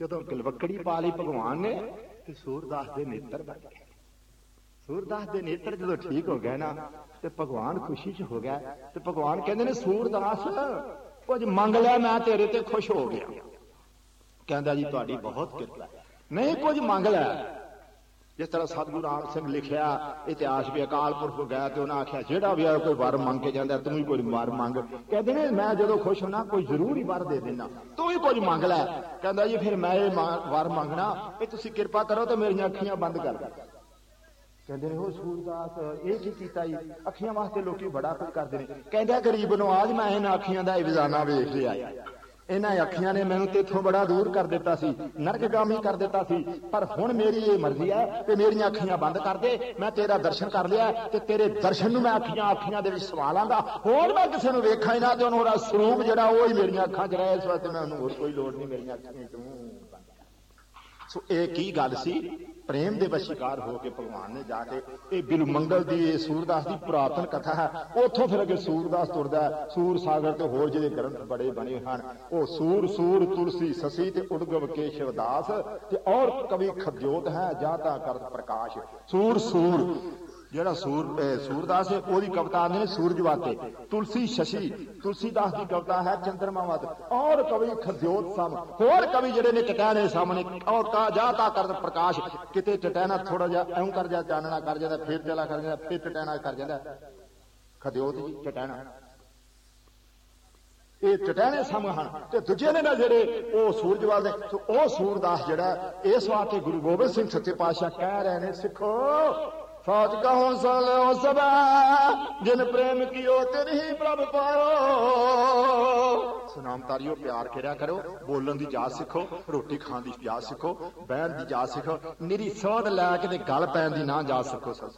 ਜਦੋਂ ਗਲਵਕੜੀ ਪਾ ਲਈ ਭਗਵਾਨ ਨੇ, ਤੇ ਸੂਰਦਾਸ ਦੇ ਨੇਤਰ ਬਣ ਗਏ। ਸੂਰਦਾਸ ਦੇ ਨੇਤਰ ਜਦੋਂ ਠੀਕ ਹੋ ਗਏ ਨਾ, ਤੇ ਭਗਵਾਨ ਖੁਸ਼ੀ 'ਚ ਹੋ ਗਿਆ। ਤੇ ਭਗਵਾਨ ਕਹਿੰਦੇ ਨੇ, ਸੂਰਦਾਸ ਕੁਝ ਮੰਗ ਲਿਆ, ਮੈਂ ਤੇਰੇ ਤੇ ਖੁਸ਼ ਹੋ ਗਿਆ। ਕਹਿੰਦਾ ਜੀ, ਤੁਹਾਡੀ ਬਹੁਤ ਕਿਰਪਾ ਨਹੀਂ, ਕੁਝ ਮੰਗ ਲਿਆ। ਜਿਸ ਤਰ੍ਹਾਂ ਸਤਿਗੁਰੂ ਰਾਮ ਸਿੰਘ ਲਿਖਿਆ, ਇਤਿਹਾਸ ਵੀ ਅਕਾਲ ਪੁਰਖ ਗਿਆ ਤੇ ਉਹਨਾਂ ਆਖਿਆ, ਜਿਹੜਾ ਵੀ ਆ, ਕੋਈ ਵਰ ਮੰਗ ਕੇ ਜਾਂਦਾ, ਤੂੰ ਵੀ ਕੋਈ ਵਰ ਮੰਗ। ਕਹਿੰਦੇ ਨੇ, ਮੈਂ ਜਦੋਂ ਖੁਸ਼ ਹੁਣਾ ਕੋਈ ਜ਼ਰੂਰ ਹੀ ਵਰ ਦੇ ਦੇਣਾ ਤੂੰ ਵੀ ਕੁਝ ਮੰਗ ਲੈ। ਕਹਿੰਦਾ ਜੀ, ਫਿਰ ਮੈਂ ਇਹ ਵਰ ਮੰਗਣਾ ਇਹ ਤੁਸੀਂ ਕਿਰਪਾ ਕਰੋ ਤੇ ਮੇਰੀਆਂ ਅੱਖੀਆਂ ਬੰਦ ਕਰ ਕਹਿੰਦੇ ਨੇ, ਉਹ ਸੂਰਦਾਸ ਇਹ ਕੀ ਕੀਤਾ ਜੀ, ਅੱਖੀਆਂ ਵਾਸਤੇ ਲੋਕੀ ਬੜਾ ਕੁਝ ਕਰਦੇ ਨੇ। ਕਹਿੰਦਾ ਗਰੀਬ ਨੂੰ ਆਜ ਮੈਂ ਇਹਨਾਂ ਅੱਖੀਆਂ ਦਾ ਇਹ ਵਿਜਾਨਾ ਵੇਖ ਲਿਆ। ਇਹਨਾਂ ਅੱਖੀਆਂ ਨੇ ਮੈਨੂੰ ਤੇਥੋਂ ਬੜਾ ਦੂਰ ਕਰ ਦਿੱਤਾ ਸੀ, ਨਰਕਗਾਮੀ ਕਰ ਦਿੱਤਾ ਸੀ, ਪਰ ਹੁਣ ਮੇਰੀ ਇਹ ਮਰਜ਼ੀ ਹੈ ਕਿ ਮੇਰੀਆਂ ਅੱਖੀਆਂ ਬੰਦ ਕਰ ਦੇ, ਮੈਂ ਤੇਰਾ ਦਰਸ਼ਨ ਕਰ ਲਿਆ ਤੇ ਤੇਰੇ ਦਰਸ਼ਨ ਨੂੰ ਮੈਂ ਅੱਖੀਆਂ ਅੱਖੀਆਂ ਦੇ ਵਿੱਚ ਸਵਾਲਾਂਗਾ ਹੋਰ ਮੈਂ ਕਿਸੇ ਨੂੰ ਵੇਖਾਂ ਹੀ ਨਾ ਤੇ, ਉਹਨੂੰ ਉਹਦਾ ਸਰੂਪ ਜਿਹੜਾ ਉਹ ਹੀ ਮੇਰੀਆਂ ਅੱਖਾਂ 'ਚ ਰਹੇ ਇਸ ਵਾਸਤੇ ਮੈਂ ਉਹਨੂੰ ਹੋਰ ਕੋਈ ਲੋੜ ਨਹੀਂ, ਮੇਰੀਆਂ ਅੱਖੀਆਂ 'ਚ ਸੋ ਇਹ ਕੀ ਗੱਲ ਸੀ? ਪ੍ਰੇਮ ਦੇ ਵਸ਼ੀਕਾਰ ਹੋ ਕੇ ਭਗਵਾਨ ਨੇ ਜਾ ਕੇ ਇਹ ਬਿਲ ਮੰਗਲ ਦੀ ਇਹ ਸੂਰਦਾਸ ਦੀ ਪੁਰਾਤਨ ਕਥਾ ਹੈ। ਉੱਥੋਂ ਫਿਰ ਅੱਗੇ ਸੂਰਦਾਸ ਤੁਰਦਾ ਸੂਰ ਸਾਗਰ ਤੇ ਹੋਰ ਜਿਹੜੇ ਗ੍ਰੰਥ ਬੜੇ ਬਣੇ ਹਨ ਉਹ ਸੂਰ ਸੂਰ ਤੁਲਸੀ ਸਸੀ ਤੇ ਉਡਗਵ ਕੇਸ਼ਵਦਾਸ ਤੇ ਔਰ ਕਵੀ ਖਦਯੋਤ ਹੈ ਜਾਤਾ ਕਰਤ ਪ੍ਰਕਾਸ਼। ਸੂਰ ਸੂਰ ਜਿਹੜਾ ਸੂਰ ਸੂਰਦਾਸ ਹੈ, ਉਹਦੀ ਕਵਿਤਾ ਆਂਦੇ ਨੇ ਸੂਰਜ ਵਾਤੇ, ਤੁਲਸੀ ਸ਼ਸ਼ੀ ਤੁਲਸੀਦਾਸ ਦੀ ਕਵਿਤਾ ਹੈ, ਚੰਦਰਮਾ ਵਾਤੇ, ਔਰ ਕਵੀ ਖਦਯੋਤ ਸਮ ਹੋਰ ਕਵੀ ਜਿਹੜੇ ਨੇ ਟਟਾਣੇ ਸਾਹਮਣੇ, ਔਰ ਕਾ ਜਾਤਾ ਕਰ ਪ੍ਰਕਾਸ਼, ਕਿਤੇ ਟਟਾਣਾ ਥੋੜਾ ਜਿਹਾ ਐਉਂ ਕਰ ਜਾ, ਚਾਨਣਾ ਕਰ ਜਾਂਦਾ, ਫਿਰ ਚਲਾ ਕਰ ਜਾਂਦਾ, ਫਿਰ ਟਟਾਣਾ ਕਰ ਜਾਂਦਾ। ਖਦਯੋਤ ਜੀ ਟਟਾਣਾ ਇਹ ਟਟਾਣੇ ਸਮ ਹਨ, ਤੇ ਦੂਜੇ ਨੇ ਨਾ ਜਿਹੜੇ ਉਹ ਸੂਰਜਵਾਲ ਦੇ ਉਹ ਸੂਰਦਾਸ ਜਿਹੜਾ, ਇਸ ਵਾਸਤੇ ਗੁਰੂ ਗੋਬਿੰਦ ਸਿੰਘ ਸੱਚੇ ਪਾਤਸ਼ਾਹ ਕਹਿ ਰਹੇ ਨੇ, ਸਿੱਖੋ ਫੌਜ ਕਹੋ ਸਲ ਹੋ ਜਿਨ ਪ੍ਰੇਮ ਕੀਓ ਤਿਨ ਪ੍ਰਭ ਪਾਇਓ। ਸੁਨਾਮ ਪਿਆਰ ਕਰਿਆ ਕਰੋ, ਬੋਲਣ ਦੀ ਜਾਚ ਸਿੱਖੋ, ਰੋਟੀ ਖਾਣ ਦੀ ਜਾਚ ਸਿੱਖੋ, ਬਹਿਣ ਦੀ ਜਾਚ ਸਿੱਖੋ, ਨਿਰੀ ਸੋਧ ਲੈ ਕੇ ਤੇ ਗੱਲ ਪੈਣ ਦੀ ਨਾ ਜਾਚ ਸਿੱਖੋ ਸਤਿ